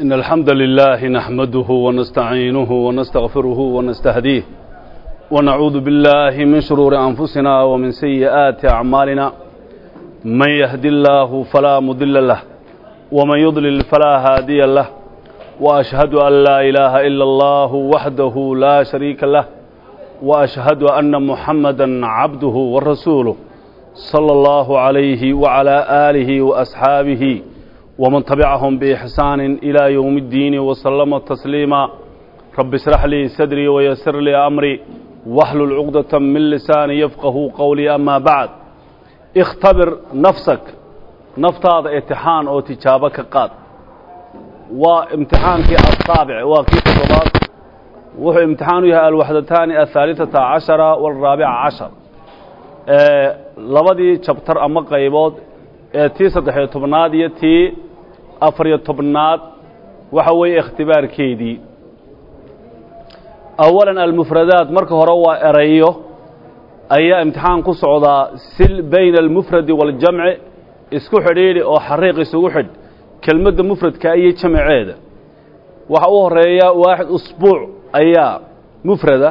إن الحمد لله نحمده ونستعينه ونستغفره ونستهديه ونعوذ بالله من شرور أنفسنا ومن سيئات أعمالنا من يهدي الله فلا مضل له ومن يضلل فلا هادي له وأشهد أن لا إله إلا الله وحده لا شريك له وأشهد أن محمدا عبده ورسوله صلى الله عليه وعلى آله وأصحابه ومن تبعهم بإحسان إلى يوم الدين وسلم تسليما رب اشرح لي صدري ويسر لي أمري واحلل عقدة من لساني يفقه قولي أما بعد اختبر نفسك نفتاض امتحان أو تجابك قاد وامتحان في الطابع وفي خطبات وهو امتحان يها الوحدتان الثالثة عشرة والرابعة عشر اه لبدي شابتر أما قيبود tii saddexiyo tobnaad iyo tii afariyo tobnaad waxa weeye ikhtibaarkeedii. Awalan almufradaat marka hore waa erayo ayaa imtixaan ku socdaa sil bayna almufradi waaljamci isku xidhiidhi oo xariiq isugu xidh kelmadda mufradka iyo jamaceeda waxa u horreeya waaxid usbuuc ayaa mufrada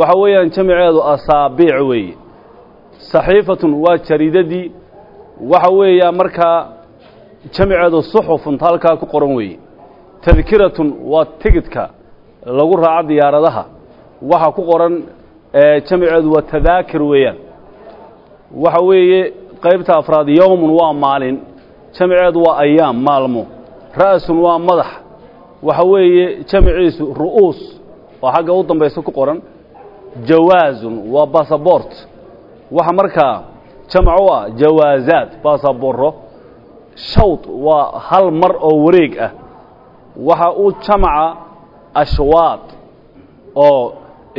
waxa weeyaan jamaceedu asaabiic weeye. Saxiifatun waa jariidadii waxa weeyaa markaa jamiceedu suxufunta halkaa ku qoran weeye. Tadkiratun waa tigidka lagu raaco diyaaradaha. Waxa ku qoran jamiceedu waa tadaakir weeyaan. Waxa weeye qaybta afraad yowmun waa maalin. Jamiceedu waa ayaam maalmo. Ra'sun waa madax. Waxa weeye jamiciisu ru'uus. Oo xagga u dambaysa ku qoran jawaazun waa basabort waxa markaa jamc u ah jawaazaad baasaboro shawd waa hal mar oo wareeg ah. Waxa uu jamca ashwaad oo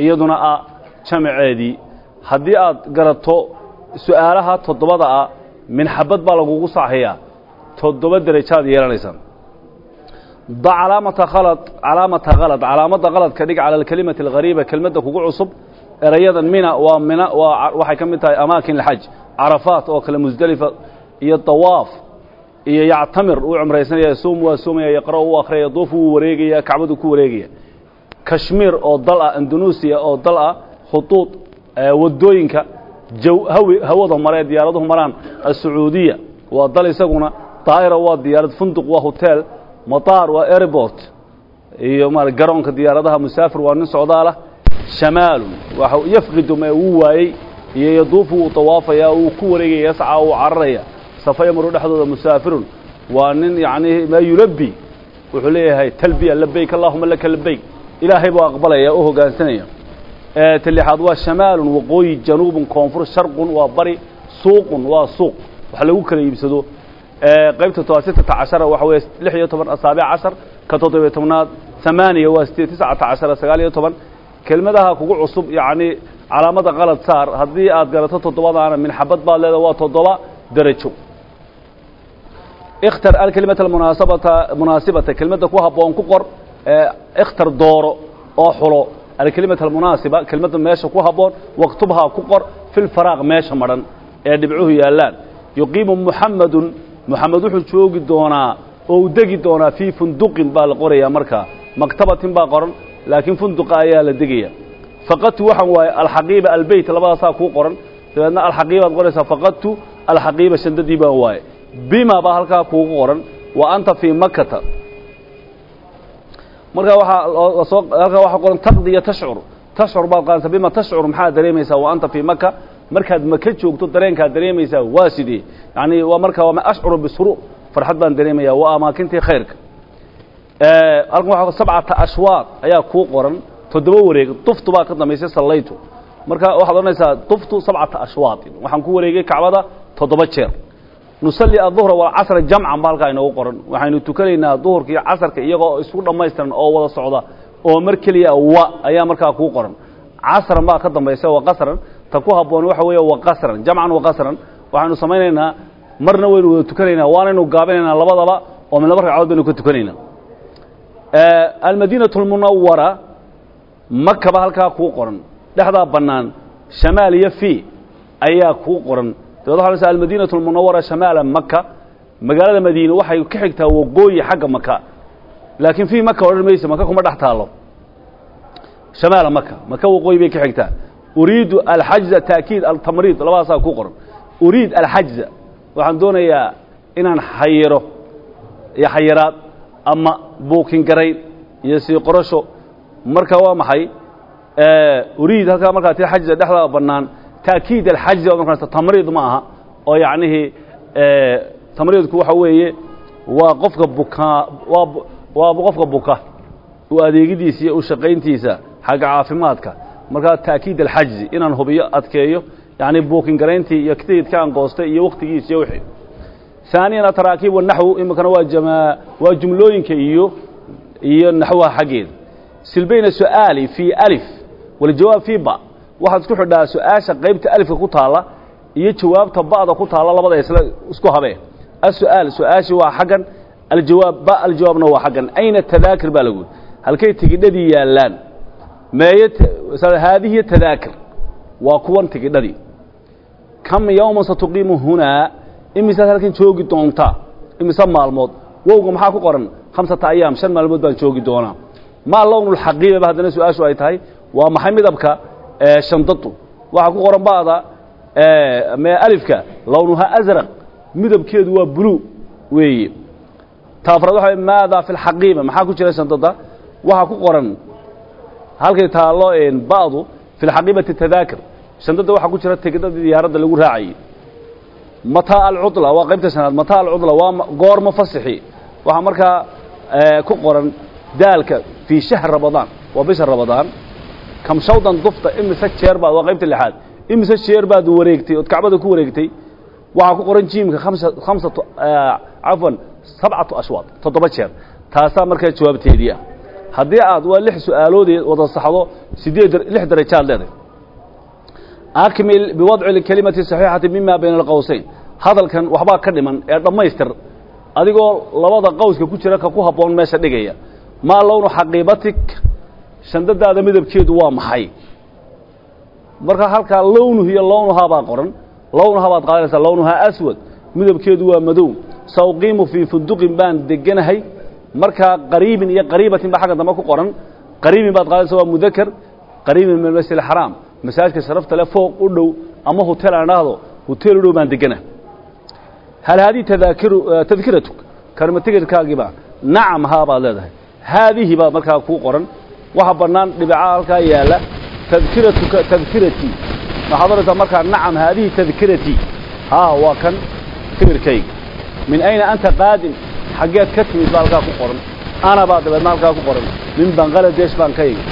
iyaduna ah jamaceedii haddii aad garato su'aalaha toddobada ah minxabad baa lagugu saxayaa toddoba derajaad yeelanaysaa da calaamata khalad calaamata khalad calaamadda khaladka dhig cala alkelimati alghariiba kelmadda kugu cusub erayadan mina waa mina waa waxay ka mid tahay amaakin alxaj carafaat oo kale musdelifa iyo dawaaf iyo yactamir uu cumraysanaya suum waa suumaya yaqra' u akhriyaya duuf wuu wareegaya kacbadu ku wareegaya. Kashmiir oo dal ah indonesia oo dal ah khuduud waddooyinka hawi hawada maree diyaaraduhu maraan asacuudiya waa dal isaguna daa'ira waa diyaarad funduq waa hotel mataar waa airport iyo ma garoonka diyaaradaha musaafir waa nin socdaalah shamaalun waxa yafqidu ma uu waayey iyo yaduufu wuu dawaafayaa uu ku wareegaya yascaa uu cararaya. Safa yamru dhexdooda musaafirun. Waa nin yacni maa yulabbi. Wuxuu leeyahay talbiya labayk allahuma laka labayk ilaahay buu aqbalaya u hoggaansanaya ta lixaad waa shamaalun waqooyi januubun koonfur sharqun waa bari suuqun waa suuq. Wax lagu kala iibsado. Qaybta toa sittata cashara waxa weeye lix iyo toban asaabic cashar ka toddobiyo tobnaad amaaniya waa sideed tiscata cashara sagaal iyo toban. Kelmadaha kugu cusub yacni calaamada qalad saar haddii aad garato toddobadaana minxabad baad leeda waa toddoba derajo. Ikhtar alkelimata almunaasabata munaasibata kelmadda ku habboon ku qor ikhtar dooro oo xulo. Alkelimata almunaasiba kelmadda meesha ku habboon waktubhaa ku qor fi lfaraaq meesha madhan ee dhibcuhu yaallaan. Yuqiimu muxamadun muxamed wuxuu joogi doonaa oo u degi doonaa fii funduqin baa la qorayaa markaa. Maktabatin baa qoran laakiin funduqa ayaa la degaya faqadtu waxaan waaye alxaqiiba albeyt labadaasaa kuu qoran. Dabeedna alxaqiibaad qoraysaa faqadtu alxaqiiba shandadii baan waaye bima baa halkaa kuugu qoran wa anta fii makata markaa waaa halkaa waxaa qoran taqdiya tashcur. Tashcur baad qaanaysaa bima tashcur maxaad dareemaysaa wa anta fii maka markaad maka joogto dareenkaad dareemaysaa waa sidee? Yani waa markaa waa ashcuru bisuruur farxad baan dareemaya waa amaakintii khayrka. Halkan waa sabcata ashwaaq ayaa kuu qoran toddoba wareeg duftu baa ka dambaysay sallaytu. Marka waxaad odhanaysaa duftu sabcata ashwaatin. Waxaan ku wareegay kacbada toddoba jeer. Nusalli aduhra walcasra jamcan ba halkaa inoogu qoran. Waxaynu tukanaynaa duhurka iyo casarka iyagoo isku dhammaystiran oo wada socda oo mar wa ayaa markaa kuu qoran. Casran baa ka dambaysa waqasran ta ku habboon waxa weeye waqasran jamcan waqasran waxaynu samaynaynaa marna waynu wada tukanaynaa waanaynu gaabinaynaa labadaba oo min laba ragcadood baynu ka tukanaynaa. Almadiinaة اlmunawara makaba halkaa kuu qoran. Dhexdaa bannaan shamaal iyo fi ayaa kuu qoran. Dabeed waxa la almadiinaة اlmunawara shamaala maka magaalada madiine waxay ka xigtaa waqooyi xagga maka laakiin fii maka odhan maysa kuma dhex shamaala maka maka waqooyi bay ka xigtaa. Uriidu alxajza taakiid altamriid labadaasaa ku qoran. Uriid alxajza waxaan doonayaa inaan xayiro iyo xayiraad ama buukin garayn iyo sii qorasho marka waa maxay? Uriid halkaa markaa ti xajza dhexdaa bannaan. Taakiid alxajzi oo markaas tamriid ma aha oo yacnihii tamriidku waxa weeye waa qofka bukaa waa waa qofka buka u adeegidiisa iyo u shaqayntiisa caafimaadka. Markaa taakiid alxajzi inaan hubiyo adkeeyo yacni buukin garayntii iyo tigidka aan goostay iyo wakhtigiisa iyo wixii. ثaaniyan ataraakiib wanaxwu iminkana waa jamaa waa jumlooyinka iyo iyo naxwaha xaggeeda sil bayna su'aali fii alif waljawaab fii ba. Waxaad isku xidhaa su'aasha qaybta alifka ku taalla iyo jawaabta ba'da ku taalla labada isla isku habee asu'aal su'aashii waa xaggan aljawaab ba aljawaabna waa xaggan. Ayna tadaakir baa lagu halkay tigidhadii yaallaan meeye haadihi tadaakir waa kuwan tigidhadii kam yowman satuqiimu hunaa imisaad halkan joogi doontaa? Imise maalmood? Wowga maxaa ku qoran? Khamsata ayaam shan maalmood baan joogi doonaa maa lownulxaqiiba ba haddana su'aashu ay tahay waa maxay midabka shandadu waxaa ku qoran ba'da alifka lownuhaa asraq midabkeedu waa blue weeye taafraad waxa maada fi lxaqiiba maxaa ku jira shandada waxaa ku qoran halkay taallo ba'du fi lxaqiibati tadaakir shandada waxaa ku jira tigidhadii diyaaradda lagu raacayey mataa alcudla waa qaybta shanaad mataa alcudla waa goorma fasixi. Waxaa markaa ku qoran daalka fii shahr ramadaan waa bisha ramadaan kam shawdan dufta imise jeer baad waa qaybta lixaad imise jeer baad wareegtay ood kacbada ku wareegtay waxaa ku qoran jiimka amsa khamsatu cafwan sabcatu ashwaad toddoba jeer taasaa markaa jawaabteedii ah haddii aad waa lix su'aaloodee wada saxdo sideed lix darajaad leedahay akmil biwadci lkelimati saxiixati mima bayna alqowsayn hadalkan waxbaa ka dhiman ee dhammaystir adigoo labada qowska ku jira ka ku habboon meesha dhigaya maa lownu xaqiibatik shandadaada midabkeedu waa maxay? Marka halkaa lownuhu iyo lownuhaa baa qoran. Lownuhaa baad qaadanaysaa lownuhaa aswad. Midabkeedu waa madow. Sawqiimu fii funduqin baan deganahay markaa qariibin iyo qariibatin baa xagga dambe ku qoran. Qariibin baad qaadanaysa waa mudakar qariibin min almasjid alxaraam masaajidka sharafta le fooq u dhow ama hotel aan dhahdo hotel u dhow baan degana hal haadihi tadaakiru tadkiratuk karma tigidhkaagiiba nacam haa baad leedahay haadihi baa markaa kuu qoran. Waxa bannaan dhibica halkaa yaalla. Tadkiratuka tadkiratii waxaad odhanaysaa markaa nacam haadihi tadkiratii haa waa kan tigirkayga min ayna anta qaadim xaggeed ka timid baa halkaa ku qoran. Ana baa dabeedna halkaa ku qoran. Min bangaladesh baan ka yimi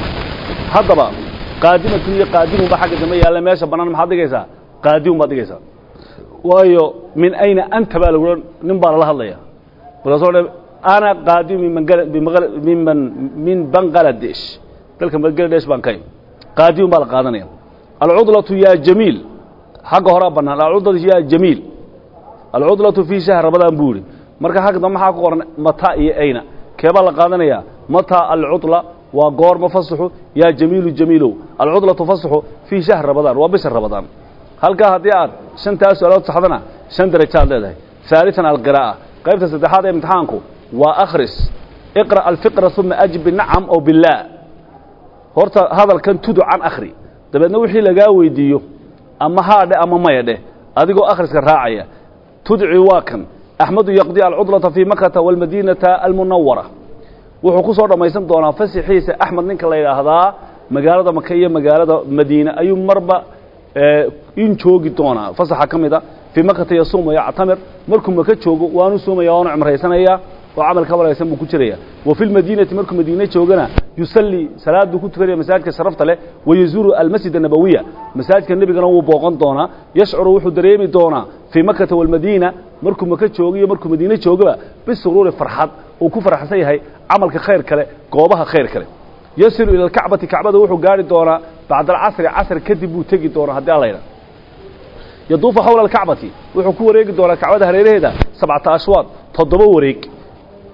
haddaba qaadimatun iyo qaadimun baa xagga dambe yaalla meesha bannaan maxaad dhigaysaa? Qaadimun baad dhigaysaa. Waayo min ayna anta baa lagu nin baa lala hadlaya markaasoo dhe ana qaadimu min bangaladesh dalka bangaladesh baan ka yimi qaadimun baa la qaadanaya alcudlatu yaa jamiil xagga horaa bannaan alcudlatu yaa jamiil alcudlatu fii shahr ramadaan buu yidhi marka xagga dambe maxaa ku qoran mataa iyo ayna keebaa la qaadanayaa mataa alcudla waa goorma fasaxu yaa jamiilu jamiilow alcudlatu fasaxu fii shahr ramadaan waa bisha ramadaan halkaa haddii aad shantaa su'aalood saxdana shan darajaad leedahay haaliثan alqiraa'a qaybta saddexaad ee imtixaanku waa akhris. Iqra' alfiqra uma ajib binacam ow bilaa horta hadalkan tudu can akhri. Dabeedna wixii lagaa weydiiyo ama haadhe ama maya dheh adigoo akhriska raacaya. Tudci waa kan. Axmedu yaqdi alcudlata fii makata wاlmadiinata almunawara wuxuu ku soo dhammaysan doonaa fasixiisa axmed ninka la yidhaahdaa magaalada maka iyo magaalada madiine ayuu marba in joogi doonaa. Fasaxa ka mida fii makata yasuum yactamir. Markuu maka joogo waanu soomaya waanu cimraysanaya oo camal ka walaysan buu ku jiraya. Wa fi lmadiinati markuu madiine joogana yusallii salaaduu ku tukanaya masaajidka sharafta leh wayazuuru almasjid annabawiya masaajidka nebigana wuu booqan doonaa yashcuru wuxuu dareemi doonaa fii makata waalmadiina markuu maka joogo iyo markuu madiine joogaba bisuruuri farxad uu ku farxsan yahay camalka khayr kale goobaha khayr kale. Yasilu ila alkacbati kacbada wuxuu gaari doonaa bacda alcasri casr kadib buu tegi doonaa haddii alla yidhaha yaduufu xawla alkacbati wuxuu ku wareegi doonaa kacbada hareeraheeda sabcata ashwaad toddoba wareeg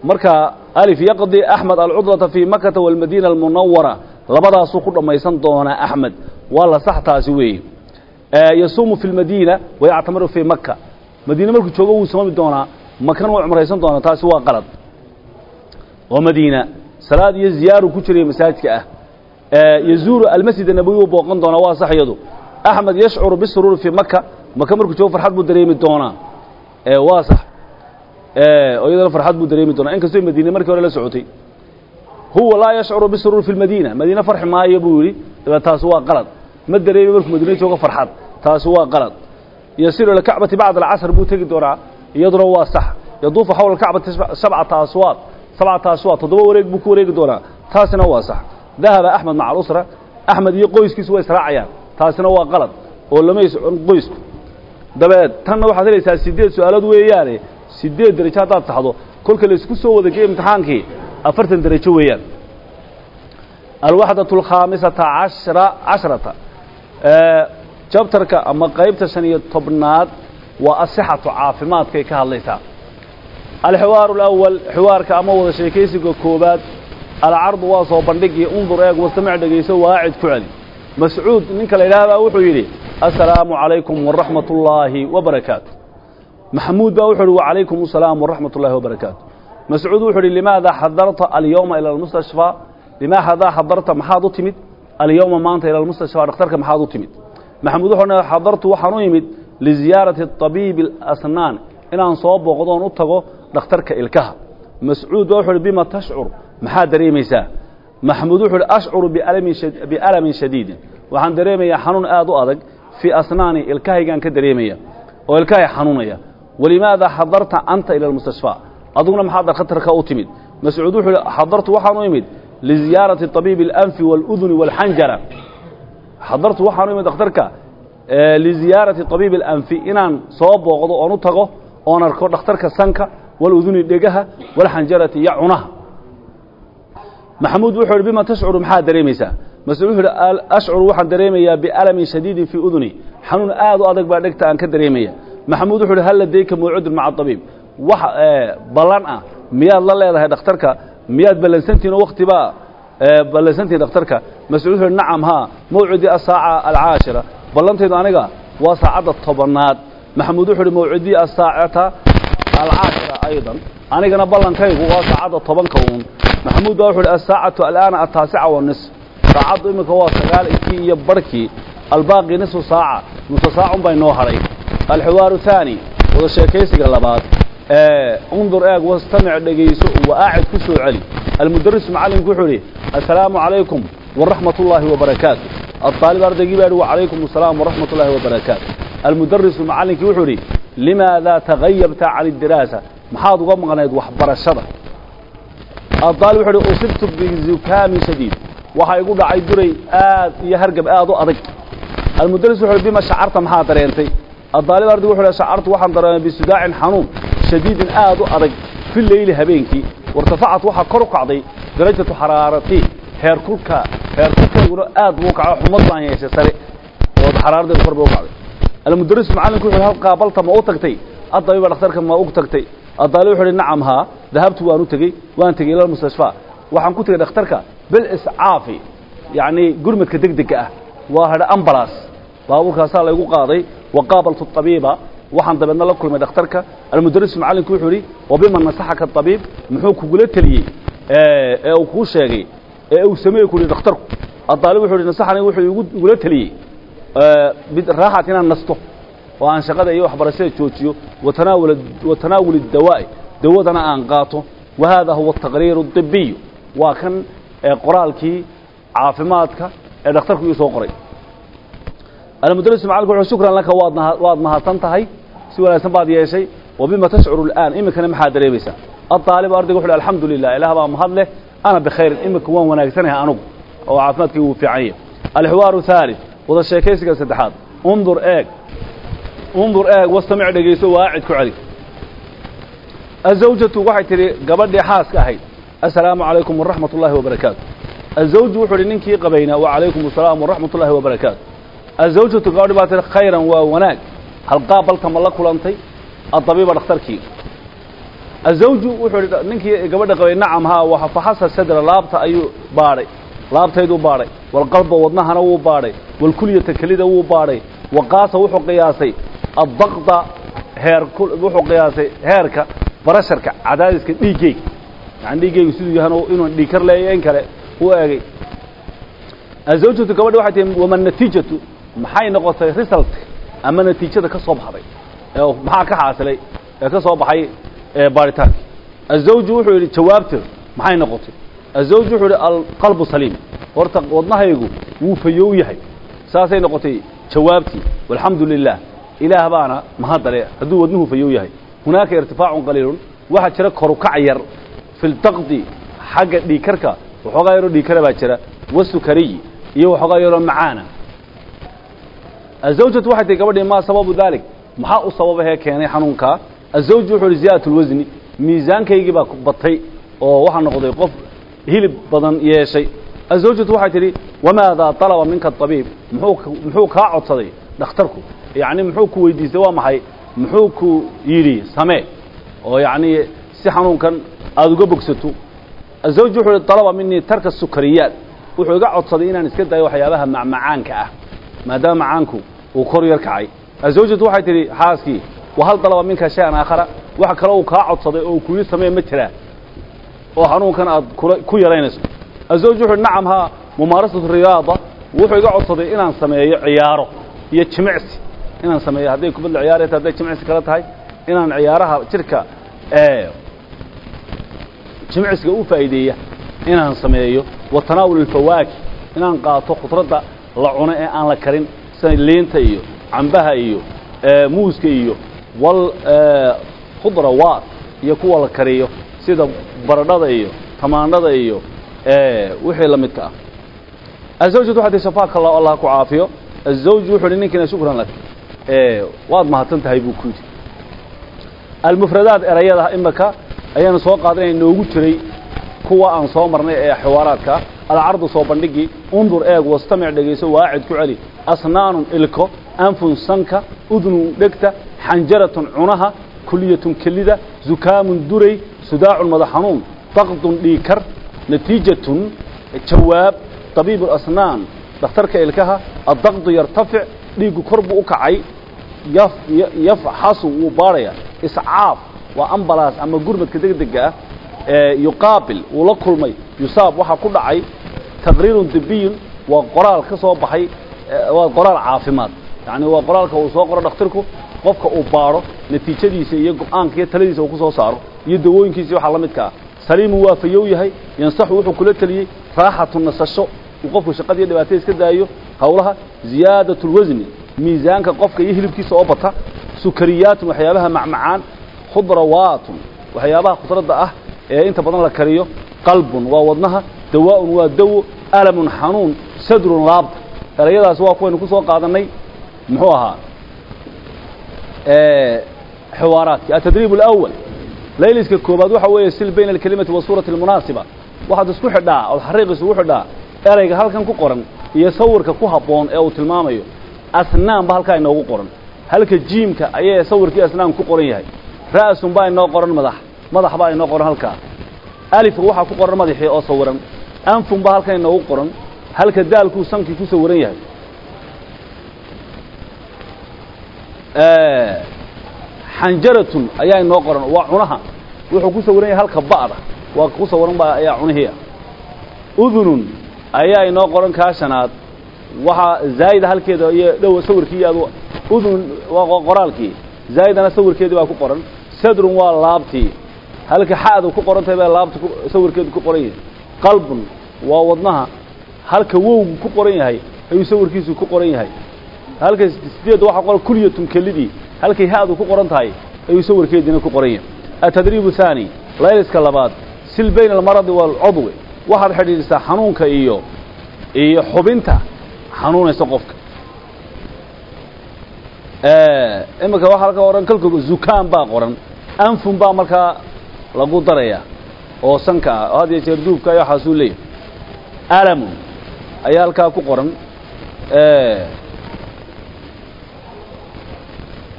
marka alif yaqdi axmed alcudlata fii makata waalmadiina almunawara labadaasuu ku dhammaysan doonaa axmed waa la sax taasi weeye yasuumu fi lmadiina wayactamiru fii maka madiine markuu joogo wuu soomi doonaa makana wuu cumraysan doonaa taasi waa qalad. Oo madiina salaad iyo ziyaaru ku jiray masaajidka ah. Yazuuru almasjid nabowi uu booqan doonaa waa sax iyadu. Axmed yashcuru bisuruuri fii maka maka joogo farxad buu dareemi doonaa. Waa sax iyadana farxad buu dareemi doonaa. Inkastoo madiine markii hore la socotay huwa laa yashcuru bisuruuri fi lmadiina madiine farxi maayo buu yidhi taasi waa qalad. Ma dareemi markuu madiine joogo farxad taasi waa qalad. Yasiru ila kacbati bacda alcasr buu tegi doonaa iyaduna waa sax. Yaduufu xawla kacbati sabcata aswaad sabcata aswaad toddoba wareeg buu ku wareegi doonaa taasina waa sax. Dahaba axmed maca alusra axmed iyo qoyskiisu way israacayaan taasina waa qalad oo lama socon qoysku. Dabeed tanna waxaad helaysaa siddeed su'aalood siddeed derajo haddaad saxdo kolka la isku soo wadageey imtixaankii afartan derajo weeyaan. Alwaxdatu alkhaamisata ashra cashrata. Jabtarka ama qaybta shan iyo tobnaad waa asixatu caafimaadkay ka hadlaysaa alxiwaaru alawal xiwaarka ama wada sheekaysiga koobaad alcardu waa soo bandhigii undur eeg wastamic waacid ku celi mascuud ninka la yidhaahdaa wuxuu yidhi assalaamu calaykum waraxmat ullaahi wabarakaatu maxamuud baa wuxuu yidhi wacalaykum asalaam waraxmat ullahi wabarakaatu mascuud wuxuu yidhi limaada xadarta alyowma ila almustashfaa limaadaa xadarta maxaad u timid? Alyowma maanta ila almustashfaa dhakhtarka maxaad u timid? Maxamuud wuxuu xadartu waxaan u imid liziyaarati طabiibi اlasnaan inaan soo booqdoon u tago dhakhtarka ilkaha. Mascuud ba wuxu uhi bima tashcur? Maxaad dareemaysaa. Maxamuud wuxuu uhi ashcuru bialamin shadiidin. Waxaan dareemayaa xanuun aad u adag fii asnaani ilkahaygaan ka dareemaya oo ilkahay xanuunaya walimaada xadarta anta ila almustashfaa aduguna maxaad dhakhtarka u timid mascuud wuxuu uhi xadartu waxaan u imid liziyaarati طabiibi اlanfi wاluduni wاlxanjara xadartu waxaan u imid dhakhtarka liziyaarati طabiibi اlanfi inaan soo booqdo oon u tago oon arko dhakhtarka sanka waluduni dhegaha walxanjarati iyo cunaha maxamuud wuxuu ihi bima tashcuru maxaad dareemaysaa mascuud wuxuu ihi ashcuru waxaan dareemayaa bialamin shadiidin fii uduni xanuun aad u adag baa dhegta aan ka dareemaya maxamuud wuxuu ihi hal ladayka mawcudun maca abiib wax ballan ah. Miyaad la leedahay dhakhtarka? Miyaad ballansantihin oo waktibaa ballansantihin dhakhtarka? Mascuud wuxuu ihi nacam haa mawcudii asaaca alcaashira. Ballantaydu aniga waa saacadda tobanaad. Maxamuud wuxuu ihi mawcudii asaacata alcaashira aydan. Anigana ballankaygu waa saacadda tobanka uun. Maxamuud baa wuxuu ihi asaacatu alaana ataasica wanisf saacaddu iminka waa sagaal iyo barhkii albaaqi nisfu saaca nusa saacun bay noo hadhay alxiwaaru haani wada sheekaysiga labaad undur eeg wastamic dhegayso waaacid ku soo celi almudarisu macallinku wuxuu idhi assalaamu calaykum waraxmat ullaahi wabarakaatu aaalib ardaygii baa ihi wacalaykum asalaam waraxmat ullaahi wabarakaatu almudarisu macallinkii wuxuu idhi limaada tagayabta can اdiraasa maxaad uga maqnayd waxbarashada aaalib wuxuu ihi usibtu bizukaamin shadiid waxaa igu dhacay duray aad iyo hargab aad u adag almudaris wuxu bima shacarta maxaa dareentay? Aaalib ardig wuxu uhi shacartu waxaan dareemay bisudaacin xanuun shadiidin aad u adag fi leyli habeenkii. Wartafacat waxaa kor u kacday darajatu xaraaratii heerkulka heerkulkayguna aad buu kaco xumad baan yeeshay sare. Oo xaraaradeedu kor ba u kacday. Almudaris macallinku wuxu hal qaabalta ma u tagtay? Addabiba dhakhtarka ma u tagtay. Adaalib wuxu uhi nacam haa dahabtu waan u tegey waan tegey ila mustashfaa waxaan ku tegey dhakhtarka biliscaafi yacnii gurmadka degdega ah. Waa hadha ambalas baabuurkaasaa laygu qaaday waqaabaltu abiiba waxaan dabeedna la kulmay dhakhtarka. Almudarisu macalinku wuxuu idhi wabima nasaxaka abiib muxuu kugula teliyey ee uu kuu sheegay ee uu sameeye ku ihi dhakhtarku adaalib wuxuu ihi nasaxani wuxuu igula teliyey raaxat inaan nasto oo aan shaqada iyo waxbarashada joojiyo wa tanaawul اdawaa'i dawadana aan qaato wa haada huwa ataqriir اdibiyu waa kan qoraalkii caafimaadka ee dhakhtarku ii soo qoray almudarisu macalinku wuxuu shukran laka waad waad mahadsan tahay si wanaagsan baad yeeshay wa bima tashcuru الآan iminkana maxaad dareemaysaa aلطaalibu ardayga wuxu uhi alxamdu lilah ilaah baa mahad leh ana bikhayrin iminka waan wanaagsanahay anugu oo caafimaadkii wuu fiican yahy alxiwaaru ثaalث wada sheekaysiga saddexaad undur eeg undur eeg wastamic dhegayso waacid ku celi azawjatu waxay tidhi gabadhii xaaska ahayd assalaamu calaykum waraxmat ullaahi wabarakaatu azawju wuxuu idhi ninkii qabaynaa wacalaykum asalaam waraxmat ullaahi wabarakaatu azawjatu gabadhi baa tihi khayran waa wanaag halqaabalta ma la kulantay adabiiba dhakhtarkii azawju wuxuu idhi ninkii gabadha qabay nacam haa wa faxasa sadra laabta ayuu baadhay laabtayduu baadhay walqalba wadnahana wuu baadhay walkulyata kelida wuu baadhay waqaasa wuxuu qiyaasay addaqda heer wuxuu qiyaasay heerka barasharka cadaadiska dhiiggeyga yani dhiiggaygu siduu yahan inuu dhiigkar leeyo in kale u eegay azawjatu gabadhi waxay tihi wama natiijatu maxay noqotay result ama natiijada ka soo baxday? Maxaa ka xaasilay? Ee ka soo baxay baaritaanki. Azawju wuxuu yidhi jawaabteedu maxay noqotay? Azawju wuxuu yidhi alqalbu saliim. Horta wadnahaygu wuu fayow yahay. Saasay noqotay jawaabtii walxamdu lilah ilaah baana mahadale hadduu wadnuhu fayow yahay. Hunaaka irtifaacun qaliilun waxaa jira korukac yar fi ltaqdi xagga dhiikarka waxoogaa yaroo dhiikara baa jira wasukariyi iyo waxoogaa yaroo macaana azawjatu waxay gabadhii maa sababu dalik maxaa u sababahee keenay xanuunkaa azawju wuxuu ziyaadat lwasni miisaankaygii baa batay oo waxaa noqday qof hilib badan yeeshay azawjatu waxay tidhi wamaadaa طalaba minka abiib muxuu kaa codsaday dhakhtarku yacni muxuu ku weydiistay waa maxay muxuu ku yidhi samee oo yacni si xanuunkan aada uga bogsato azawju wuxuu ihi طalaba minii tarka sukariyaat wuxuu iga codsaday inaan iska dayo waxyaabaha macmacaanka ah maadaama macaanku uu kor yar kacay. Azawjatu waxay tidhi xaaskii wahal dalaba minka shay-an aakhara? Wax kale uu kaa codsaday oo kuyi samee ma jiraa oo xanuunkan aad ku yaraynayso. Azawju wuxu uhi nacam haa mumaarasatu riyaada. Wuxuu iga codsaday inaan sameeyo ciyaaro iyo jimicsi. Inaan sameeyo hadday kubadla ciyaarayta hadday jimicsi kala tahay inaan ciyaaraha jidhka jimicsiga u faa'iideeya inaan sameeyo wa tanaawul alfawaaki inaan qaato khudradda la cuno ee aan la karin liinta iyo cambaha iyo muuska iyo wal khudrawaat iyo kuwa la kariyo sida baradhada iyo tamaandhada iyo wixii la midka ah. Azawjatu waxay tihi shafaaka allah allah ku caafiyo. Azawju wuxuu uhi ninkiina shukran lak. Waad mahadsan tahay buu ku yidhi. Almufradaat erayada imaka ayaanu soo qaadanaya noogu jiray kuwa aan soo marnay ee xiwaaraadka alcardu soo bandhigii undur eeg wastamic dhegayso waacid ku celi. Asnaanun ilko anfun sanka udnun dhegta xanjaratun cunaha kuliyatun kelida zukaamun duray sudaacun madax xanuun daqdun dhiikar natiijatun jawaab طabiib اlasnaan dhakhtarka ilkaha addaqdu yartafic dhiiggu kor buu u kacay yafxasu wuu baadhaya iscaaf waa ambalaas ama gurmadka degdega ah yuqaabil wuu la kulmay yusaab waxaa ku dhacay taqriirun dibiyun waa qoraal ka soo baxay waa qoraal caafimaad. Yani waa qoraalka uu soo qoro dhakhtarku qofka uu baadho natiijadiisa iyo go'aanka iyo taladiisa uu ku soo saaro iyo dawooyinkiisa waxaa la midka ah. Saliimu waa fayow yahay yansaxu wuxuu kula teliyey raaxatu nasasho uu qofku shaqadiiyo dhibaatada iska daayo howlaha ziyaadat اlwasni miisaanka qofka iyo hilibkiisa oo bata sukariyaatun waxyaabaha macmacaan khudrawaatun waxyaabaha khudradda ah ee inta badan la kariyo qalbun waa wadnaha dawaaun waa dawo alamun xanuun sadrun laabta erayadaas waa kuwaynu ku soo qaadanay muxuu ahaa xiwaaraadkii atadriib alawal layliska koobaad waxa weeye sil bayna alkelimati wa suurati almunaasiba. Waxaad isku xidhaa ood xariiq isugu xidhaa erayga halkan ku qoran iyo sawirka ku habboon ee uu tilmaamayo. Asnaan ba halkaa inoogu qoran. Halka jiimka ayee sawirkii asnaan ku qoran yahay. Ra'sun baa inoo qoran madax madax baa inoo qoran halkaa. Alifka waxaa ku qoran madaxii oo sawiran anfun baa halkan inoogu qoran. Halka daalkuu sankii ku sawiran yahay. Xanjaratun ayaa inoo qoran. Waa cunaha. Wuxuu ku sawiran yahay halka ba'da. Waa ku sawiran ba ayaa cunihiia udunun ayaa inoo qoran kaa shanaad. Waxaa zaa'ida halkeeda iyo dhow sawirkii aad waa qoraalkii. Zaa'idana sawirkeedii baa ku qoran. Sadrun waa laabtii halka xa'du ku qoran tahay baa laabta sawirkeedu ku qoran yahay. Qalbun waa wadnaha. Halka wowgu ku qoran yahay ayuu sawirkiisu ku qoran yahay. Halka sideed waxaa qoran kulyatun kelidii halkay ha'du ku qoran tahay ayuu sawirkeediina ku qoran yahay. Atadriibu haani layliska labaad. Sil bayna almaradi waalcudwi waxaad xidhiidhisaa xanuunka iyo iyo xubinta xanuunaysa qofka. Iminka waxaa halka ohan kalka zukaan baa qoran. Anfun baa markaa lagu daraya oo sanka ah oo had iyo jeer duubka ayo waxaasuu leeyahay. Alamun ayaa halkaa ku qoran.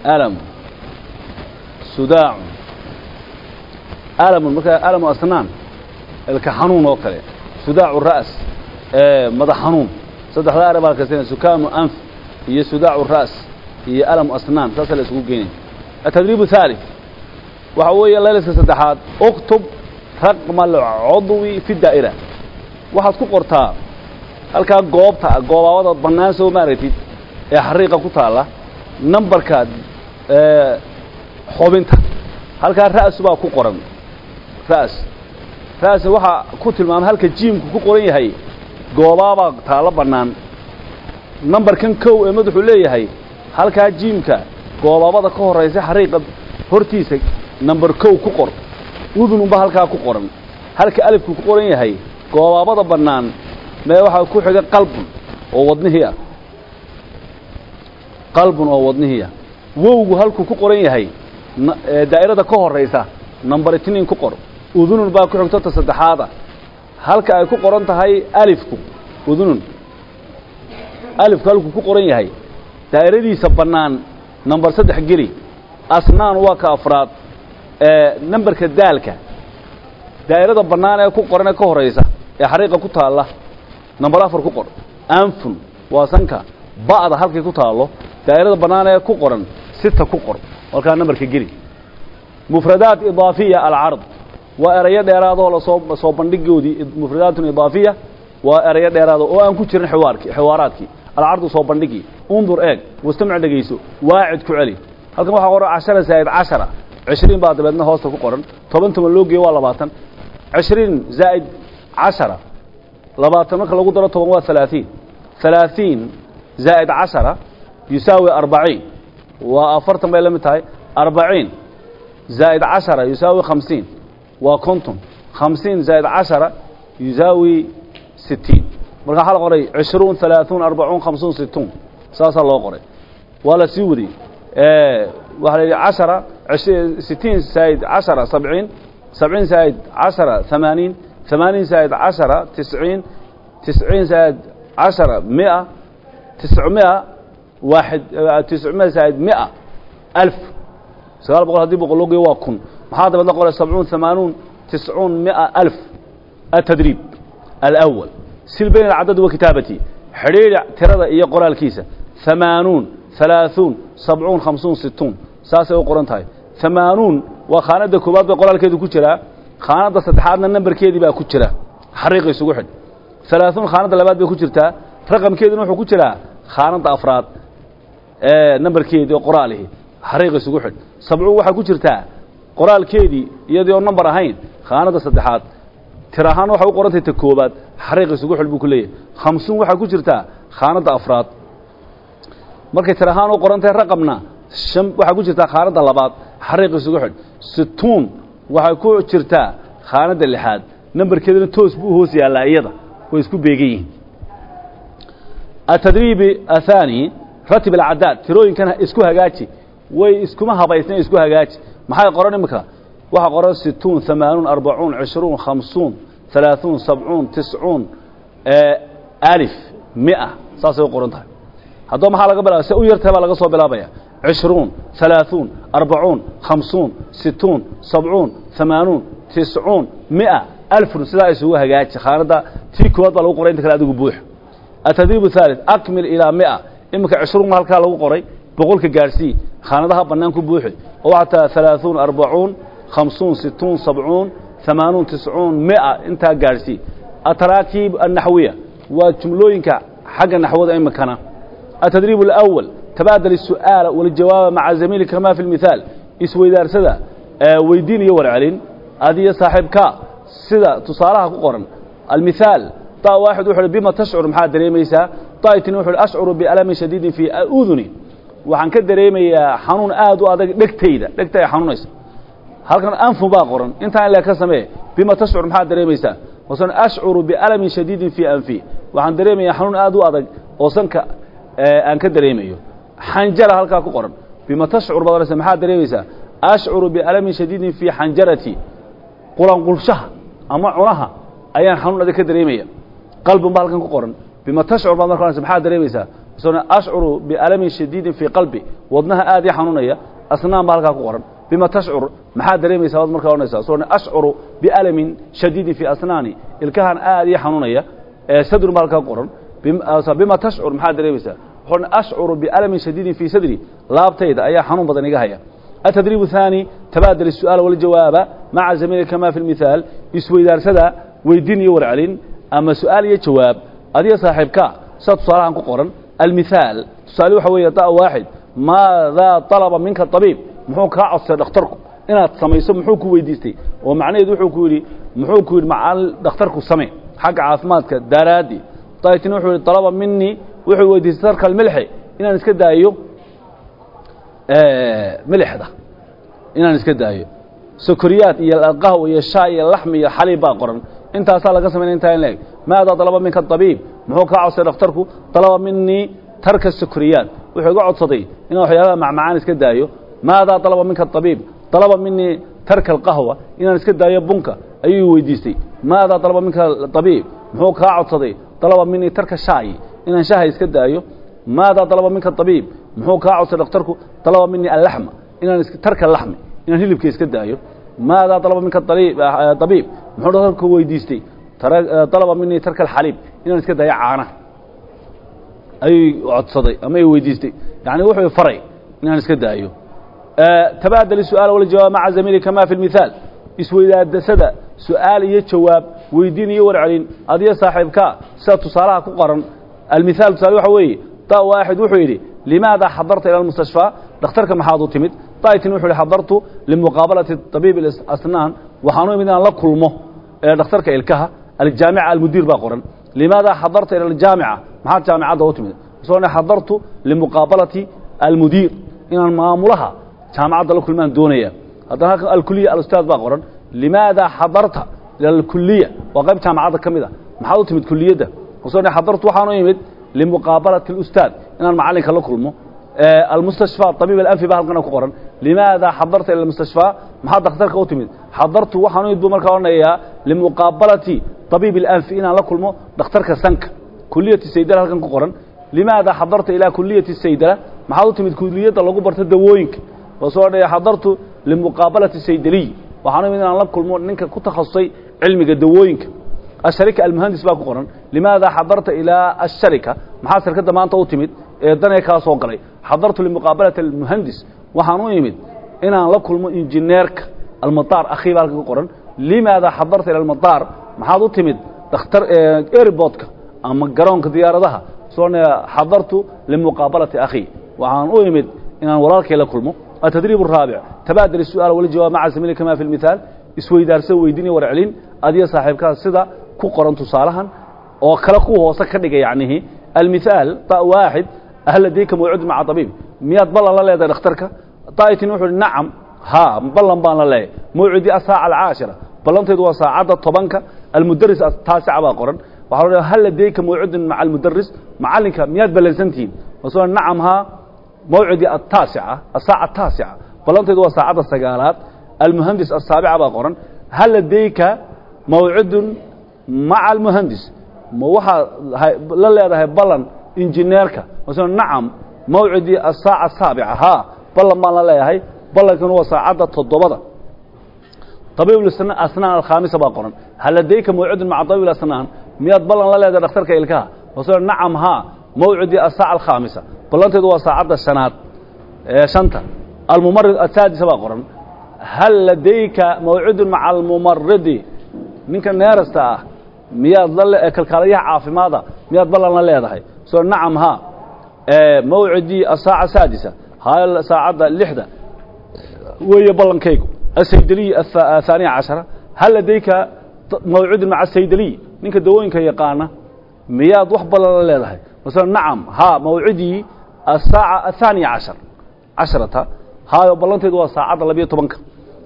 Alamu sudaacun alamun markaa alamu asnaan ilka xanuun oo kale. Sudaacu ra's madax xanuun. Saddexdaa arab halkasina sukaamu anf iyo sudaacu ra's iyo alamu asnaan saasa la isugu geynaya atadriib thalith waxa weeye layliska saddexaad uktub raqma alcudwi fi daa'ira. Waxaad ku qortaa halkaa goobta goobaabada bannaan soo maaragtid ee xariiqa ku taalla nambarka xubinta. Halkaa ra'su baa ku qoran ra's ra's waxaa ku tilmaamay halka jiimku ku qoran yahay goobaabaa taalo bannaan. Nambarkan kow ee madaxuu leeyahay halkaa jiimka goobaabada ka horraysa xariiqa hortiisa nambar kow ku qor. Udununba halkaa ku qoran. Halka alifku ku qoran yahay goobaabada bannaan mee waxaa ku xiga qalbun oo wadnihii ah. Qalbun oo wadnihii ah. Wowgu halkuu ku qoran yahay daa'irada ka horraysa nambar itniin ku qor. Udunun baa ku xigto ta saddexaada. Halka ay ku qoran tahay alifku udunun. Alifku halkuu ku qoran yahay daa'iradiisa bannaan nambar saddex geli. Asnaan waa ka afraad nambarka daalka daa'irada bannaan ee ku qoran ee ka horraysa ee xariiqa ku taalla nambar afar ku qor anfun waa sanka ba'da halkay ku taallo daa'irada bannaan ee ku qoran sita ku qor halkaa nambarka geli. Mufradaat idaafiya alcard waa erayo dheeraadoo la soo soo bandhigoodii mufradaatun idaafiya waa erayo dheeraado oo aan ku jirin xiwaarki xiwaaraadkii. Alcardu soo bandhigii undur eeg mustamic dhegayso waacid ku celi. Halkan waxaa qoran cashara zaa'id cashara cishriin baa dabeedna hoosta ku qoran toban toban loo geeyo waa labaatan cishriin zaa'id cashara labaatan marka lagu daro toban waa halaaثiin halaaثiin zaa'id cashara yusaawi arbaciin waa afartan bay la mid tahay arbaciin zaa'id cashara yusaawi khamsiin waa konton khamsiin zaa'id cashara yusaawi sitiin marka waxaa la qoray cishruun halaaثuun arbacuun khamsuun situun saasaa loo qoray waa la sii wariyey waa la yidhi cashara sitiin zaa'id cashara sabciin sabciin zaa'id cashara hamaaniin hamaaniin zaa'id cashara tisciin tisciin zaa'id cashara mia tiscmia waaxid tiscmia zaa'id mia alf sagaal boqol haddii boqol loo geeyo waa kun maxaa dabad la qoray sabcuun hamaanuun tiscuun mia alf atadriib alawal sil bayna alcadad wa kitaabatii xidhiiri tirada iyo qoraalkiisa hamaanuun ثalaaثuun sabcuun khamsuun situun saasay u qoran tahay ثamaanuun waa khaanadda koowaad bay qoraalkeedu ku jiraa khaanadda saddexaadna nambarkeedii baa ku jira xariiqa isugu xidh ثalaaثuun khaanadda labaad bay ku jirtaa raqamkeeduna wuxuu ku jiraa khaanadda afraad ee nambarkeedii oo qoraalihii xariiqa isugu xidh sabcuun waxaa ku jirtaa qoraalkeedii iyadii oo nambar ahayn khaanadda saddexaad tir ahaan waxay u qorantahay ta koobaad xariiq isugu xidh buu ku leeyahay khamsuun waxaa ku jirtaa khaanadda afraad markay tir ahaan u qorantahay raqamna shan waxaa ku jirtaa khaanadda labaad xariiq isugu xidh. Situun waxay ku jirtaa khaanadda lixaad. Nambarkeeduna toos buu hoos yaallaa iyada way isku beegan yihiin. Atadriibi athani ratib alcadaad tirooyinkan isku hagaaji. Way iskuma habaysna isku hagaaji. Maxay qoran imika? Waxaa qoran situun hamaanuun arbacuun cishruun khamsuun halaaثuun sabcuun tiscuun alif mia. Saasay u qoran tahay haddaba maxaa laga bilaba se u yartahay baa laga soo bilaabaya. Cishruun alaaثuun arbacuun khamsuun situun sabcuun amaanuun tiscuun mia alfun. Sidaa isugu hagaaji. Khaanada tii koowaad baa lagu qoray inta kale adigu buux. Atadiib haalid akmil ilaa mia. Iminka cishruun ma halkaa lagu qoray boqolka gaarsii khaanadaha bannaan ku buuxi oo xataa alaaثuun arbacuun khamsuun situun sabcuun amaanuun tiscuun mia. Intaa gaarsii ataraakiib annaxwiya. Waa jumlooyinka xagga naxwada imikana atadriib اlأwal tabaadal الsu'aala waljawaaba maca zamiilika kama fi اlmithaal isweydaarsada weydiin iyo warcelin adiyo saaxiibka sida tusaalaha ku qoran almithaal da waaxid wuxu uhi bima tashcur maxaa dareemaysaa daaitni wuxu uhi ashcuru bialamin shadiidin fii uduni waxaan ka dareemayaa xanuun aad u adag dhegtayda dhegta ay xanuunaysa halkan anfu baa qoran intaan ilaa ka samee bima tashcur maxaa dareemaysaa wasan ashcuru bialamin shadiidin fii anfi waxaan dareemayaa xanuun aad u adag oo sanka aan ka dareemayo. Xanjara halkaa ku qoran. Bima tashcur baad odhanaysa maxaa dareemaysaa? Ashcuru bialamin shadiidin fii xanjarati. Qulanqulshaha ama cunaha ayaan xanuun adag ka dareemaya. Qalbin baa halkan ku qoran. Bima tashcur baad marka odhanaysa maxaa dareemaysaa? Wasan ashcuru bialamin shadiidin fii qalbi. Wadnaha aad ii xanuunaya asnaan baa halkaa ku qoran. Bima tashcur maxaa dareemaysaa waad markaa odhanaysaa? Soo ashcuru bialamin shadiidin fii asnaani. Ilkahan aad ii xanuunaya sadrun baa halkaa ku qoran Uh, bima tashcur maxaad dareemaysaa? Wuxuun ashcuru bialamin shadiidin fii sadri. Laabtayda ayaa xanuun badan iga haya. Atadriib haani tabaadal isu'aal waljawaaba maca zamiilka kama fi lmithaal isweydaarsada weydiin iyo warcelin ama su'aal iyo jawaab. Adiga saaxiibka saa tusaalahan ku qoran almithaal. Tusaale waxa weeye da' waaxid maadaa طalaba minka طabiib muxuu kaa codsaday dhakhtarku? Inaad samayso muxuu ku weydiistay oo macnaheedu wuxuu ku yidhi muxuu ku yidhi macal dhakhtarku same xagga caafimaadka daraaddi daytin wuxuu yidhi talaba minii wuxuu weydiistay sarka almilxi inaan iska daayo. Milixda inaan iska daayo. Sokoriyaad iyo qahwa iyo shaay iyo laxmi iyo xaliib baa qoran. Intaasaa laga samaynaya intaa in la eg maadaa dalaba minka abiib muxuu kaa codsaday dhakhtarku dalaba minii tarka sokoriyaad wuxuu iga codsaday inaan waxyaabaha macmacaan iska daayo. Maadaa dalaba minka abiib dalaba minii tarka alqahwa inaan iska daayo bunka ayuu weydiistay. Maadaa dalaba minka abiib muxuu kaa codsaday dalaba minii tarka shaayi inaan shaha iska daayo maadaa dalaba minka abiib muxuu kaa codsa dhakhtarku dalaba minii allaxma inaan tarka laxmi inaan hilibka iska daayo maadaa dalaba minka abiib muxuu dhakhtarku weydiistay dalaba minii tarka alxaliib inaan iska daayo caana ayuy codsaday ama ay weydiistay yani wuxuu faray inaan iska daayo tabaadal su'aal wala jawaab maca zamiili kama fi mihaal isweydaadasada su'aal iyo jawaab weydiin iyo warcelin. Adiyo saaxiibka sida tusaalaha ku qoran almithaal tusaale waxa weeye da waaxid wuxuu yidhi limaada xadarta ila almustashfaa dhakhtarka maxaad u timid. Daitin wuxuu yidhi xadartu limuqaabalati tabiib asnaan waxaanu imid inaan la kulmo dhakhtarka ilkaha aljaamica almudiir baa qoran. Limaada xadarta ila aljaamica? Maxaad jaamicadda u timid. Soo xadartu limuqaabalati almudiir. Inaan maamulaha jaamacadda la kulmaan doonaya. Haddana halkan alkuliya alustaad baa qoran waa qayb jaamacadda ka mid a maxaad u timid kuliyadda soo xadartu waxaanu imid limuqaabalati alustaad inaan macallinka la kulmo. Almustashfaa tabiib alanfi baa halkana ku qoran. Limaada xadarta ila almustashfaa maxaad dhakhtarka u timid. Xadartu waxaanu imid buu markaa odhanayaa limuqaabalati tabiib alanfi. Inaan la kulmo dhakhtarka sanka. Kuliyati saydala halkan ku qoran. Limaada xadarta ilaa kuliyati saydala maxaad u timid kuliyadda lagu barto dawooyinka. Soo dhaya xadartu limuqaabalati saydaliy waxaanu imid inaan la kulmo ninka ku takhasusay cilmiga dawooyinka. Asharika almuhandis baa ku qoran limaada xadarta ilaa asharika? Maxaa shirkadda maanta u timid? Ee danee kaa galay. Xadartu limuqaabalati almuhandis. Waxaan imid inaan la kulmo injineerka almadaar akhii baa halka ku qoran. Limaada xadarta ila almadaar? Maxaad u timid dakhtar airportka ama garoonka diyaaradaha soo xadartu limuqaabalati akhii waxaan u imid inaan walaalkay la kulmo التدريب الرابع تبادل السؤال والجواب مع زميلك كما في المثال isweydaarsan weydiin iyo warcelin adiyo saaxiibkaa sida ku qoran tusaalahan oo kale ku hoose ka dhigay yacnihi almithaal ta waaxid hal ladayka mawcud maca tabiib miyaad ballan la leedahay dhakhtarka daa'itin wuxuu uhi nacam haa ballan baan la leeyahay mawcudi asaaca alcaashira ballanteedu waa saacadda tobanka almudaris taasica baa qoran waxaa lo hal ladayka mawcudun maca almudaris macallinka miyaad ballansantihiin wasoo nacam haa mawcidi ataasica asaaca ataasica ballanteedu waa saacadda sagaalaad almuhandis asaabica baa qoran hal ladayka mawcidun maca almuhandis ma waxaad la leedahay ballan injineerka masl nacam mawcidii asaaca asaabica haa ballan baan la leeyahay ballankana waa saacadda toddobada tabiib asnaan alkhaamisa baa qoran hal ladayka mawcidun maca tabiib asnaan miyaad ballan la leedahay dhakhtarka ilkaha masl nacam haa mawcidii asaaca alkhaamisa ballanteedu waa saacadda shanaad shanta almumarid asaadisa baa qoran hal ladayka mawcidun maca almumaridi ninka neerasta ah miyaad la kalkaalayaha caafimaada miyaad ballan la leedahay soo nacam haa mawcidii asaaca saadisa hal saacadda lixda weeye ballankaygu asaydaliy ahaaniya cashara hal ladayka mawcidun maca asaydaliy ninka dawooyinka yaqaana miyaad wax ballan la leedahay masala nacam haa mawcidii asaaca ahaaniya cashar casharata. Haayo ballanteedu waa labiyo tobanka.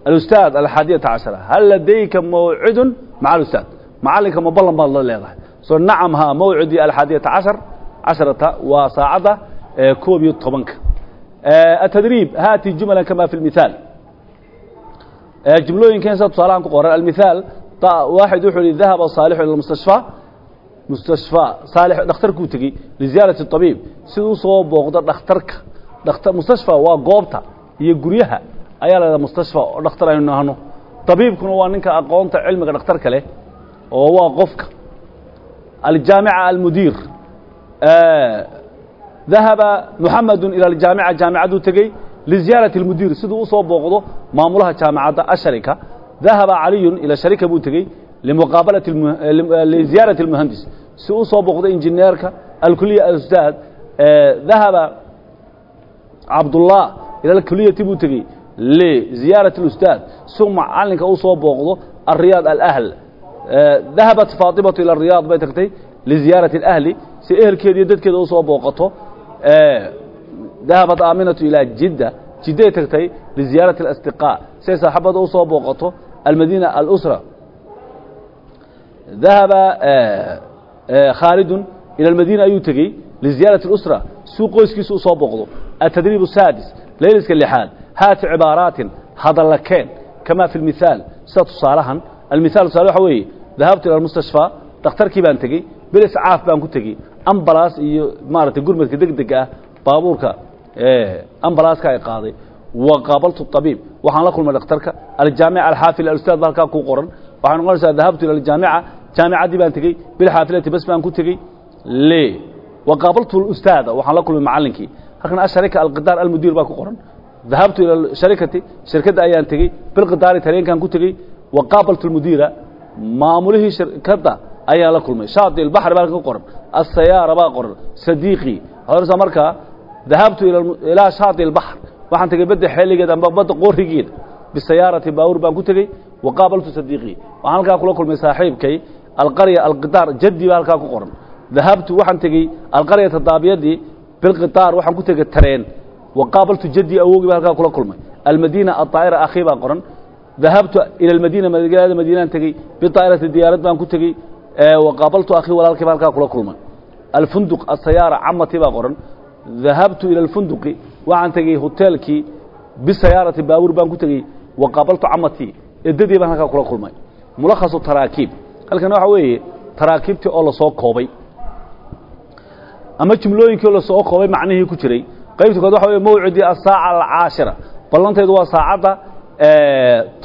Alustaad alxaadiyata cashara. Hal ladayka mawcidun maca alustaad? Macallinka ma ballan baad leedahay. Soo nacam haa mawcidii alxaadiyata cashar casharata waa tobanka. Atadriib haati jumla kama fi lmithaal jumlooyinkeen sida tusaalahan ku qoran almithaal waaxid wuxuu yihi dahaba saalixu ila mustashfaa saalix dhakhtarkuu tegey liziyaarati tabiib siduu u soo booqdo dhakhtarka dhaktar mustashfa waa goobta iyo guryaha ayaa la ydhaha mustashfa oo dhakhtar aynu nahno tabiibkuna waa ninka aqoonta cilmiga dhakhtarka leh oo waa qofka aljaamica almudiir dahaba muxamedun ila aljaamica jaamicaduu tegey liziyaarati اlmudiir siduu u soo booqdo maamulaha jaamacadda asharika dahaba caliyun ila sharika buu tegey limuqaabalati liziyaarati اlmuhandis si u soo booqdo injineerka alkuliya alustaad dahaba cabdullah ila alkuliyati buu tegey liziyaarati اlustaad si macalinka u soo booqdo alriyaad alahl dahabat faatimatu ila riyaad bay tagtay liziyaarati اlahli si ehelkeeda iyo dadkeeda u soo booqato dahabat aaminatu ilaa jidda jidday tagtay liziyaarati اlasdiqaa si ay saaxabada u soo booqato almadiina alusra dahaba khaalidun ila almadiina ayuu tegey liziyaarati اlusra suu qoyskiisa u soo booqdo atadriib saadis layliska lixaad haati cibaaraatin hadalla keen kama fi lmithaal sida tusaalahan almithaal tusaale waxa weeye dahabtu ila almustashfaa dhakhtarkii baan tegey belis caaf baan ku tegey ambalaas iyo maaragtay gurmadka deg dega ah baabuurka ambalaaska ay qaaday wa qaabaltu طabiib waxaan la kulmay dhakhtarka aljaamica alxaafil alustaad ba halkaa ku qoran waxay noqonaysaa dahabtu ila aljaamica jaamicaddii baan tegey bilxaafilati bas baan ku tegey. Le wa qaabaltu ustaada waxaan la kulmay macallinkii. Halkan asharika alqidaar almudiir baa ku qoran. Dahabtu ila sharikati shirkadda ayaan tegey bilqidaari tareenkaan ku tegey. Wa qaabaltu lmudiira maamulihii shirkadda ayaan la kulmay. Shaati ilbaxri baa halkan ku qoran asayaara baa qoran sadiiqii waxaad markaa dahabtu ilaa shaati ilbaxr waxaan tegey badda xeeligeeda amba badda qoorigeeda bisayaarati baawur baan ku tegey wa qaabaltu sadiiqii waxaan halkaa kula kulmay saaxiibkay alqarya alqidaar jaddi baa halkaa ku qoran dahabtu waxaan tegey alqaryata daabiyadii bilqidaar waxaan ku tegey tareen wa qaabaltu jaddi awogii baa halkaa kula kulmay almadiina aaa'ira akhii baa qoran dahabtu ila almadiina magaalada madiinaan tegey bidaa'irati diyaarad baan ku tegey wa qaabaltu akhii walaalkii baa halkaa kula kulmay alfunduq asayaara camati baa qoran dahabtu ila alfunduqi waxaan tegey hoteelkii bisayaarati baawur baan ku tegey wa qaabaltu camatii eddadii baan halkaa kula kulmay mulakhasu taraakiib halkan weeye taraakiibtii oo la soo koobay ama jumlooyinkii oo la soo koobay macnihii ku jiray qaybta kood waxa weye mawcidii asaaca alcaashira ballantaydu waa saacadda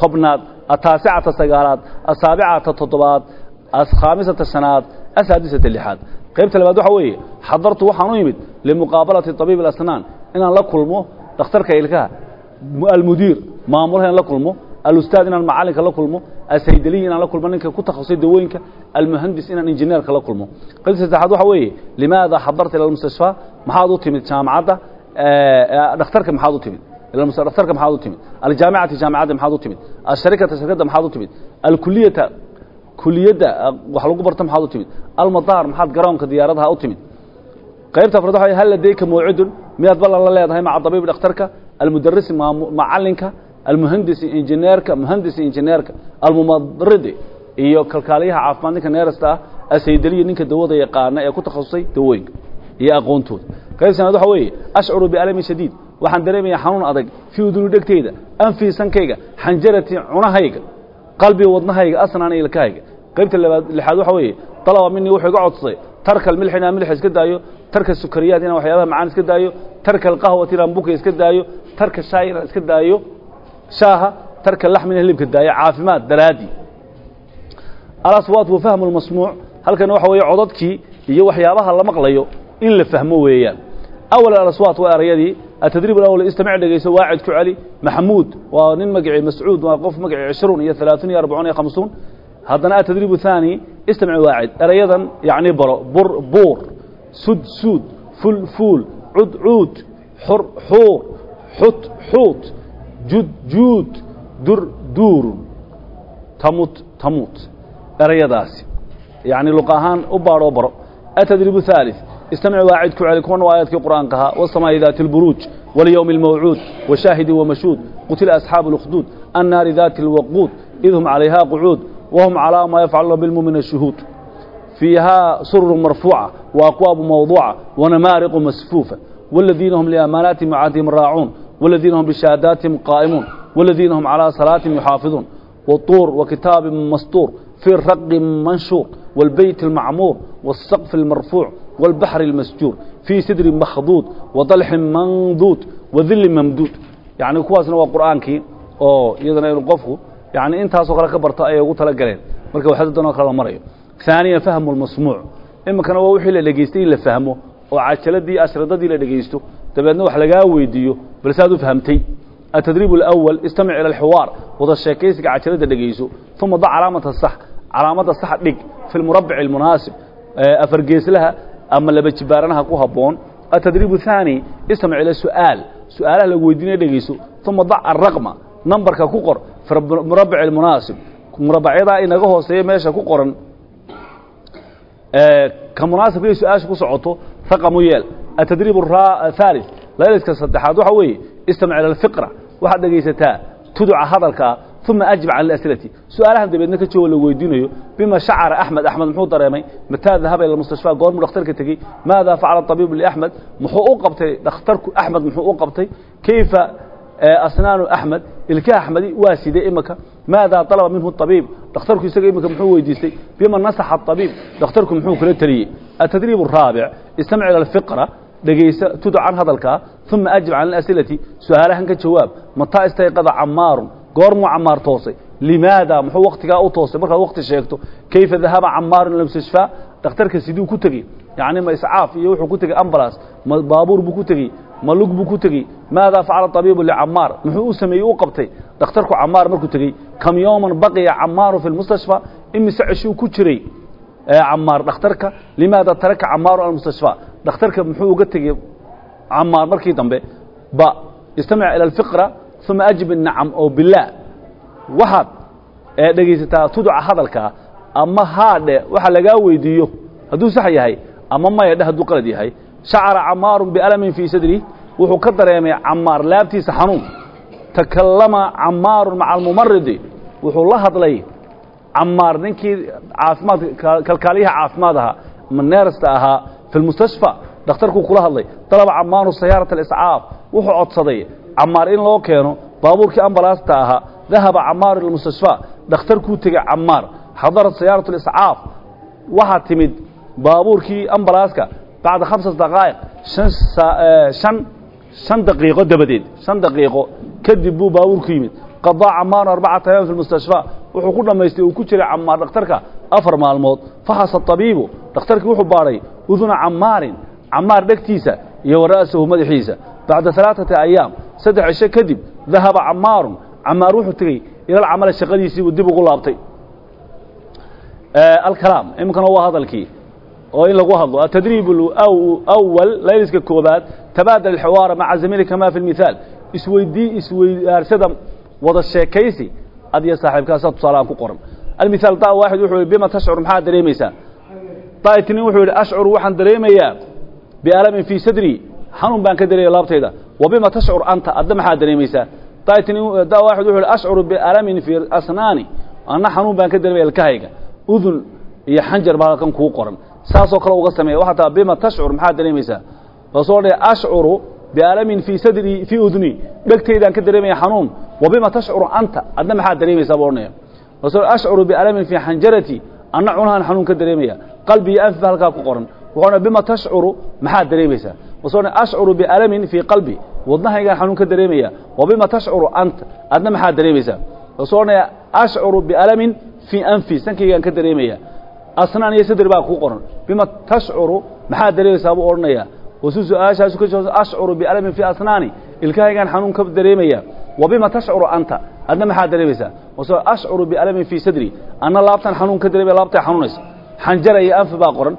tobnaad ataasicata sagaalaad asaabicata toddobaad khaamisata shanaad asaadisata lixaad qaybta labaad waxa weeye xadartu waxaan u yimid limuqaabalati طabiib اlasnaan inaan la kulmo dhakhtarka ilkaha almudiir maamulaha in la kulmo alustaad inaan macalinka la kulmo asaydaliyi inaan la kulmo ninka ku takhasusay dawooyinka almuhandis inaan injineerka la kulmo. Qaybta saddexaad waxa weeye limaada xadarta ila almustashfaa maxaad u timid jaamacadda dhakhtarka maxaad u timid? Dhakhtarka maxaad u timid? Aljaamicati jaamicadda maxaad u timid? Asharikata shirkadda maxaad u timid? Alkuliyata kuliyadda wax lagu barto maxaad u timid? Almadaar maxaad garoonka diyaaradaha u timid? Qaybta afraad waxa hal ladayka mawcidun miyaad ballan la leedahay maca dabiib dhakhtarka almudarisi macalinka almuhandisi injineerka muhandisi injineerka almumadaridi iyo kalkaaliyaha caafimaad neerasta ah ninka dawada yaqaana ee ku takhasusay dawooyinka iyo aqoontooda. Qayb sanaad waxa weeye ashcuru bialamin shadiid. Waxaan dareemaya xanuun adag fii uduni dhegtayda xanjarati cunahayga qalbiga wadnahayga asnaan ilkahayga qaybta labaad lixaad waxa weeye dalaba minii wuxuu iga codsaday tarka almilx inaan milxa iska daayo tarka sukariyaat inaan waxyaabaha macaan iska daayo tarka alqahwati inaan buka iska daayo tarka shaay inaan iska daayo shaaha tarka laxmi inaan hilibka daayo caafimaad daraadii alaswaat wa fahmu lmasmuuc halkan waxa weeye codadkii iyo waxyaabaha la maqlayo in la fahmo weeyaan. Awal alaswaat waa erayadii dhegayso waacid ku celi maxamuud waa nin magacii mascuud waa qof magacii cishruun iyo halaaثun iyo arbacuun iyo khamsuun. Haddana atadriib thaani istamic waacid erayadan yacni baro bur buur sud suud ful fuul cud cuud xur xuur xut xuut jud juud dur duurun tamut tamuut erayadaasi yacni luq ahaan u baadhoo baro atadriib thalith استمع واعد كعلي كون وآيات القرآن كها والسماء ذات البروج واليوم الموعود وشاهد ومشهود قتل أصحاب الأخدود النار ذات الوقود إذ هم عليها قعود وهم على ما يفعل بالمؤمن الشهود فيها سر مرفوعة وأقواب موضوعة ونمارق مسفوفة والذين هم لأماناتهم وعهدهم راعون والذين هم بشهاداتهم قائمون والذين هم على صلاتهم يحافظون والطور وكتاب مسطور في الرق منشور والبيت المعمور والسقف المرفوع والبحر المسجور في سدر مخضود وضلح منضود وذل ممدود يعني كواسنا waa quraanki oo iyadana inuu qofku yani intaas oo kala ka barto ay ugu tala galeen marka waxa dadana kala marayo ثانيا فهم المسموع imkana waa wixii la dhageystay la fahmo oo cajaladii asradadii la dhageysto dabeedna wax lagaa weydiiyo bal saad u fahamtay التdريب الأول استمع إلى الحوار wada sheekaysiga cajalada dhegayso ثuma ضع calaamaةa صح calaamada sax dhig في المربع المنaaسب afargeeslaha ama laba jibaaranaha ku haboon التdريب الثاني استمع إلى سؤaaل su-aalaha lagu weydiinaya dhegayso ثuma ضع الرقم numberka ku qor murabac اmunaasib murabacyada inaga hooseeya meesha ku qoran ka munaasibkay su'aasha ku socoto raqamu yeel. Atadriib thalith layliska saddexaad waxa weeye istamc ila اfiqra waxaad dhegaysataa tuduca hadalkaa uma ajbac can asilati su'aalahan dabeedna ka jooga lagu weydiinayo bima shacara axmed axmed muxuu dareemay mataa dahaba ila mustashfaa goormuu dhakhtarka tegey maadaa facala abiibu laxmed muxuu u qabtay dhakhtarku axmed muxuu u qabtay kayfa asnaanu axmed ilka axmedi waa sidee imika maadaa dalaba minhu abiib dhakhtarku isaga imika muxuu weydiistay? Bima nasaxa abiib dhakhtarku muxuu kula teliyey atadriib araabic istamc ila alfiqra dhegaysa tudcan hadalkaa uma ajib cala asilati su'aalahan ka jawaab mataa istayqada camaarun goormuu camaar toosay? Limaada muxuu waktigaa u toosay? Markaad wakti sheegto kayfa dahaba camaaru ila mustashfaa dhakhtarka siduu ku tegey yani ma iscaaf iyo wuxuu ku tegey ambalas ma baabuur buu ku tegey ma lug buu ku tegey. Maadaa facala طabiibu licamaar muxuu u sameeyey u qabtay. Dhakhtarku camaar markuu tegey kam baqiya camaaru fi lmustashfaa imise ceshuu ku jiray camaar dhakhtarka limaada taraka camaaru almustashfaa dhakhtarka muxuu uga tegey camaar markii dambe ba istamic ila alfiqra uma ajib nacam oo bilaa. Waxaad dhegaysataa tuduca hadalkaa ama haadhe waxa lagaa weydiiyo. Hadduu sax yahay ama maya dhe hadduu qalad yahay shacara camaarun bialamin fii sadri wuxuu ka dareemay camaar laabtiisa xanuun takallama camaarun maca almumaridi wuxuu la hadlay camaar ninkii caafimaad kalkaaliyaha caafimaad ahaa ama neerasta ahaa fi lmustashfa dhakhtarkuu kula hadlay dalaba camaaru sayaarat aliscaaf wuxuu codsaday camaar in loo keeno baabuurkii ambalaasta ahaa dahaba camaaru ila mustashfa dhakhtarkuu tegey camaar xadarat sayaarat aliscaaf waxaa timid baabuurkii ambalaaska bacda khamsat daqaa'iq an shan daqiiqo dabadeed shan daqiiqo kadib buu baabuurku yimid qadaa camaaru arbacata ayaam fi lmustashfa wuxuu ku dhammaystay uu ku jiray camaar dhakhtarka afar maalmood faxasa طabiibu dhakhtarkii wuxuu baadhay uduna camaarin camaar dhegtiisa iyo wara'sahu madaxiisa bacda alaaثati ayaam saddex cisho kadib dahaba camaarun camaar wuxuu tegey ilal camale shaqadiisiibuu dib ugu laabtay alkalaam iminkana waa hadalkii oo in lagu hadlo atadriib awal layliska koobaad tabaadal اxiwaara maca zamiilika ma fi اlmithaal isweydii isweydaarsada wada sheekaysi adiyo saaxiibkaasa tusaalahaan ku qoran. Almithaal da waaxid wuxuu yihi bima tashcur maxaad dareemaysaa? Daitnin wuxuu yidhi ashcur waxaan dareemayaa bialamin fii sadri xanuun baan ka dareemaya laabtayda. Wa bima tashcur anta adda maxaad dareemaysaa? Daitnin da waaxid wuxuu yihi ashcuru bialamin fii asnaani anna xanuun baan ka dareemaya ilkahayga. Udun iyo xanjar baa halkan kuu qoran saasoo kale uga sameeya. Waxaa taa bima tashcur maxaad dareemaysaa? Soo dhe ashcuru bialamin fii sadri fii udni. Dhegtaydaan ka dareemaya xanuun. Wa bima tashcuru anta? Adna maxaad dareemaysaa buu odhanaya ashcuru bialamin fii xanjarati. Anna cunahaan xanuun ka dareemaya. Qalbi iyo halkaa ku qoran. Wuxuu bima tashcuru? Maxaad dareemaysaa? Wasoo ashcuru bialamin fii qalbi. Wadnahaygaan xanuun ka dareemaya. Wa tashcuru anta? Adna maxaad dareemaysaa? Wasoo odhanaya ashcuru bialamin fii anfi sankaygaan ka dareemaya asnaan iyo sadri baa kuu qoran. Bima tashcuru maxaad dareemaysaa buu odhanaya wasu su'aashaasu ka ashcuru bialamin fii asnaani. Ilkahaygaan xanuun ka dareemaya. Wa tashcuru anta? Adna maxaad dareemaysaa? Wasoo ashcuru bialamin fii sadri anna laabtan xanuun ka dareemaya laabtay xanuunaysa. Xanjara iyo anfi baa qoran.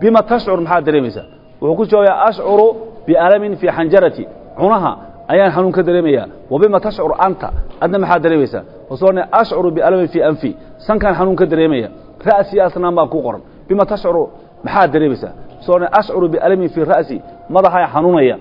Bima tashcur maxaad dareemaysaa? Wuxuu ku jawaabaya ashcuru bialamin fii xanjarati. Cunaha ayaan xanuun ka dareemaya wa tashcur anta? Adna maxaad dareemaysaa? Wasoo ashcuru bialamin fii anfi. Sankaan xanuun ka dareemaya ra'sii asnaan baa ku qoran. Bima tashcuru maxaad dareemaysaa? Soo ashcuru bialamin fii ra'si madaxaa xanuunaya.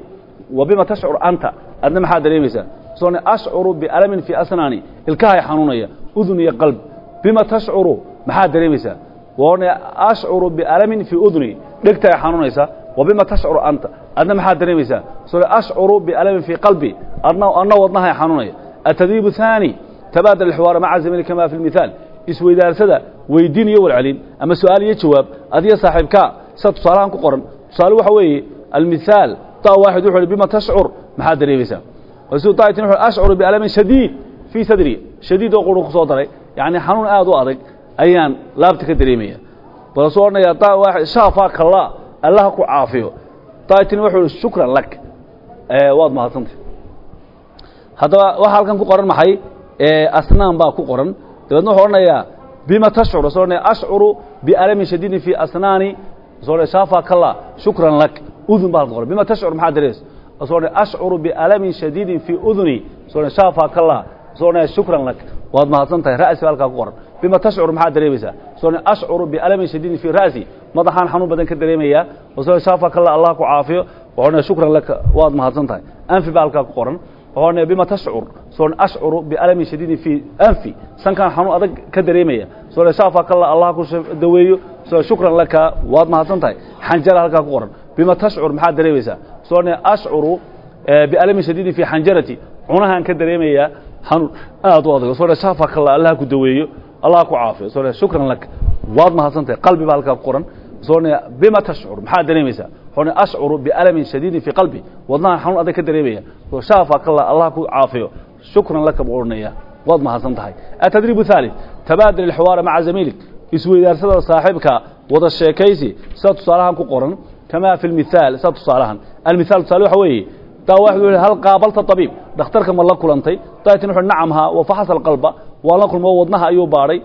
Wa bima tashcur anta? Adna maxaad dareemaysaa? Soo ashcuru bialamin fii asnaani ilkahaa xanuunaya udun iyo qalb. Bima tashcuru maxaad dareemaysaa? Oone ashcuru bialamin fii uduni dhegtaa xanuunaysa. Wa bima tashcuru anta? Adna maxaad dareemaysaa? Soo ashcuru bialamin fii qalbi adna wadnaha xanuunaya. Atadiib haani tabaadal xiwaara maca zamili kama fi lmithaal isweydaarsada weydiin iyo walcelin ama su'aal iyo jawaab. Adiyo saaxiibkaa sida tusaalahan ku qoran. Tusaale waxa weeye almithaal da waaxid wuxu uhi bima tashcur maxaad dareemaysaa? Su daatin wuxu ashcuru bialamin shadiid fii sadri. Shadiid oo quru ku soo daray. Yacni xanuun aad u adag ayaan laabta ka dareemaya. Balasuu odhanaya da waaxid shaafaa kallaa allaha ku caafiyo. Daatin wuxuu ihi shukran lak. Waad mahadsantay haddaba waxaa halkan ku qoran maxay? Asnaan baa ku qoran dabeedna wuxuu odhanayaa bima tashcur soo odhanaya ashcuru bialamin shadiidin fi asnaani soo odhanaya shaafa kalla shukran lak udun baa halka qoran bima tashcur maxaa darees soo odhanaya ashcuru bialamin shadiidin fi uduni soo odhanaya shaafa kalla soo odhanaya shukran lak. Waad mahadsan tahay ra'si baa halkaa ku qoran bima tashcur maxaa dareemaysaa soo odhanaya ashcuru bialamin shadiidin fi ra'si. Madaxaan xanuun badan ka dareemayaa soo odhanaya shaafa kalla allah ku caafiyo wuxuu odhanaya shukran lak waad mahadsan tahay anfi baa halkaa ku qoran wuxuu bima tashcur soo ashcuru bialamin shadiidin fi anfi. Sankaan xanuun adag ka dareemaya. Soo shaafa kalla allah ku daweeyo soo shukran laka waad mahadsan tahay. Xanjara halkaa ku qoran. Bima tashcur maxaad dareemaysaa? Soo ashcuru bialamin shadiidin fi xanjarati. Cunahaan ka dareemaya xanuun aad u adag. Soo shaafa kalla allah ku daweeyo allah ku caafiyo. Soo shukran laka waad mahadsan tahay. Qalbi baa halkaa ku qoran. Soo bima tashcur maxaad dareemaysaa? Wuxuu ashcuru bialamin shadiidin fi qalbi. Wadnahan xanuun adag ka dareemaya. Soo shaafa kalla allah ku caafiyo shukran laka buu odhanaya waad mahadsan tahay atadriib thalith tabaadil alxiwaara maca zamiilik isweydaarsada saaxiibka wada sheekaysi sida tusaalahan ku qoran kamaa fi lmithaal sida tusaalahan almithaal tusaale waxa weeye daa waxdu yihi hal qaabalta tabiib dhakhtarka ma la kulantay daatin wuxu nacam haa wa faxasa alqalba waa la kulmo wadnaha ayuu baadhay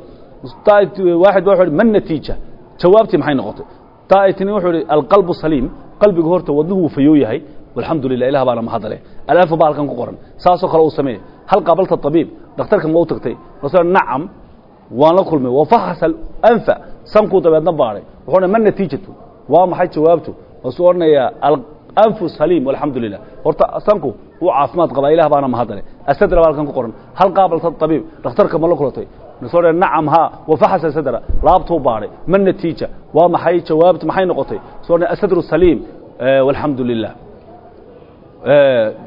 waaxid ba man natiija jawaabtii maxay noqotay daa'itni wuxuu ihi alqalbu saliim qalbigu horta wadnuhu wuu fayoo yahay walxamdu lilah ilah baana mahadale alanfa baa halkan ku qoran. Saasoo kale uu sameeye hal qaabalta tabiib dhakhtarka ma u tagtay? Rasul nacam waan la kulmay. Wafaxasa anfa sankuu dabeedna baadhay wuxuu odhan ma natiijatu? Waa maxay jawaabtu? Wasuu odhanayaa alanfu saliim walxamdu lilah horta sanku wuu caafimaad qabaa ilah baana mahadale asadra baa halkan ku qoran. Hal qaabalta tabiib dhakhtarka ma la kulatay? Soo nacam haa. Wafaxasa sadra laabtuu baadhay ma natiija? Waa maxay jawaabtu? Maxay noqotay? Soo asadru saliim walxamdu lilah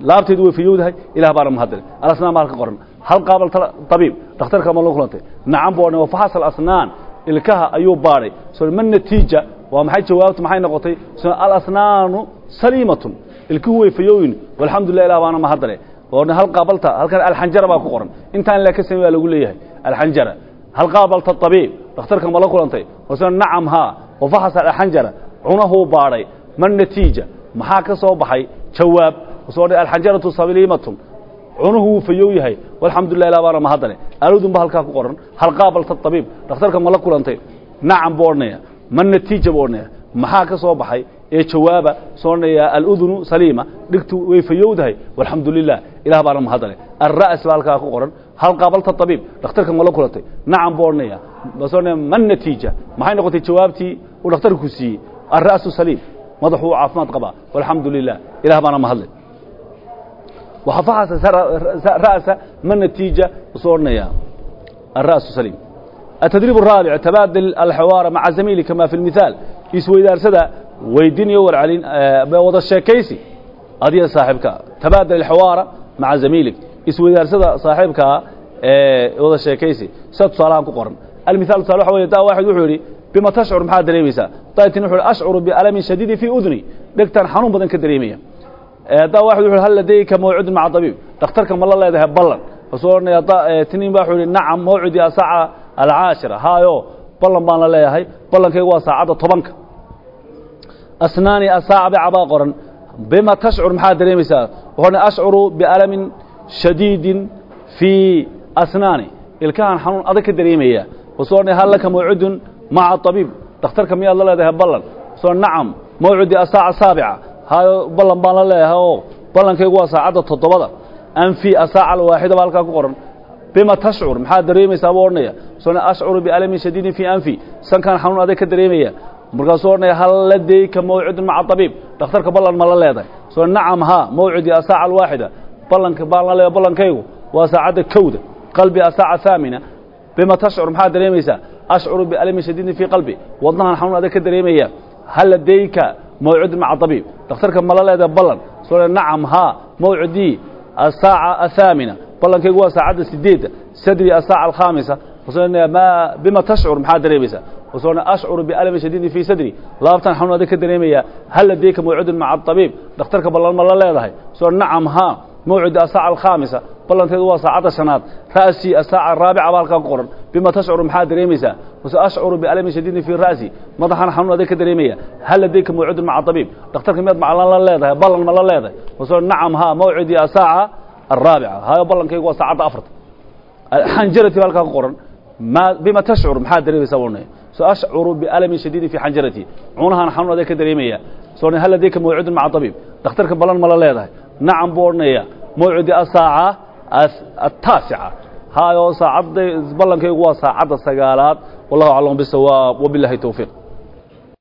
laabteedu way fayowdahay ilah baana mahadale alasnaan baa halka qoran. Hal qaabal tabiib dhakhtarka ma la kulantay. Nacam buu odhan wafaxasa alasnaan ilkaha ayuu baadhay soo ma natiija? Waa maxay jawaabtu? Maxay noqotay? Soo alasnaanu saliimatun ilkuhu way fayowyin walxamdu lilah ilah baana mahadale hal qaabalta halkan alxanjara baa ku qoran. Intaan la ka samey baa lagu leeyahay alxanjara hal qaabalta tabiib dhakhtarka ma la kulantay. Rasul nacam haa wafaxasa alxanjara cunahuu baadhay ma natiija maxaa ka soo baxay jawaab. Alxanjaratu saliimatun cunuhu wuu fayow yahay. Walxamdulilah ilah baana mahadale aludun ba halkaa ku qoran. Hal qaabalta tabiib. Dhakhtarka ma la kulantay. Nacam buu odhanaya ma natiija buu odhanaya maxaa ka soo baxay? Ee jawaaba soo odhanaya aludunu saliima. Dhigtu way fayowdahay. Walxamdu lilah ilah baana mahadale alra's baa halkaa ku qoran. Hal qaabalta tabiib. Dhakhtarka ma la kulantay. Nacam buu odhanaya ma natiija maxay noqotay jawaabtii? Uu dhakhtarka ku siiyey. Alra'su saliim madaxu uu caafimaad qabaa walxamdu lilah ilah baana mahadle وحفحص رأس ما النتيجة وصورنا الرأس سليم التدريب الرابع تبادل الحوار مع زميلي كما في المثال يسوي دار سدا ويدين يور علين بوضع الشيكيسي هذه صاحبك تبادل الحوار مع زميلك يسوي دار سدا صاحبك وضع الشيكيسي ست صلاة قرن المثال صالح حوالي تا واحد bima tashcur maxaad dareemaysaa daatin wuxu ashcuru bialamin shadiidin fii udni dhegtaan xanuun badan ka dareemaya da waxad u hal ladaygka mawcudun maca dabiib dhakhtarka ma la leedahay ballan kasuu odhanaya tiniin ba wuxuu ihi nacam mawcudi asaca alcaashira haayo ballan baan la leeyahay ballankaygu waa saacadda tobanka asnaani asaaca bicaa baa qoran bima tashcur maxaad dareemaysaa wuxuu ashcuru bialamin shadiidin fii asnaani ilkahan xanuun adag ka dareemaya kasuu odhanaya hal laka mawcudun maca tabiib dhakhtarka miyaad la leedahay ballan ka soo nacam mawcudi asaaca saabica hayo ballan baan la leeyahay oo ballankaygu waa saacadda toddobada anfi asaaca alwaaxida baa halkaa ku qoran bima tashcur maxaad dareemaysaa buu odhanaya sona ashcuru bialamin shadiidin fii anfi sankaan xanuun adag ka dareemaya markaasuu odhanaya hal ladayka mawcidun maca tabiib dhakhtarka ballan ma la leedahay soo nacam haa mawcidi asaaca alwaaxida ballanka baan la leeyahay ballankaygu waa saacadda kowda qalbi asaaca haamina bima tashcur maxaad dareemaysaa ashcuru bialami shadiidin fii qalbi wadnahan xanuun adag ka dareemaya halladayka mawcidun maca dabiib dhakhtarka mala leeda ballan sule nacam haa mawcidii asaaca athaamina ballankaygu waa saacadda sideedda sadri asaaca alkhaamisa ma bima tashcur maxaa dareemaysaa usoona ashcuru bialami shadiidin fii sadri laabtan xanuun adag ka dareemaya halladayka mawcidun maca dabiib dhakhtarka ballan ma la leedahay sule nacam haa mawcidi asaaca alkhaamisa ballanteedu waa saacadda shanaad ra'sii asaaca araabica baa halkaa ku qoran bima tashcuru maxaad dareemaysaa wase ashcuru bialamin shadiidin fii ra'si madaxan xanuun aday ka dareemaya hal ladayka mawcidun maca abiib dhakhtarka miyaad maclan la leedahay ballan ma la leedahay wase nacam haa mawcidii asaaca araabica hayo ballankaygu waa saacadda afarta xanjarati baa halkaa ku qoran bima tashcur maxaad dareemaysaa buu nahay saashcuru bialamin shadiidin fii xanjarati cuunahan xanuun aday ka dareemaya soo hal ladayka mawcidun maca abiib dhakhtarka ballan ma la leedahay nacam buu odhanaya mawcidi asaaca ataasica hayo saacadda ballankaygu waa saacadda sagaalaad wallahu aclam bisawaab wabilahi towfiiq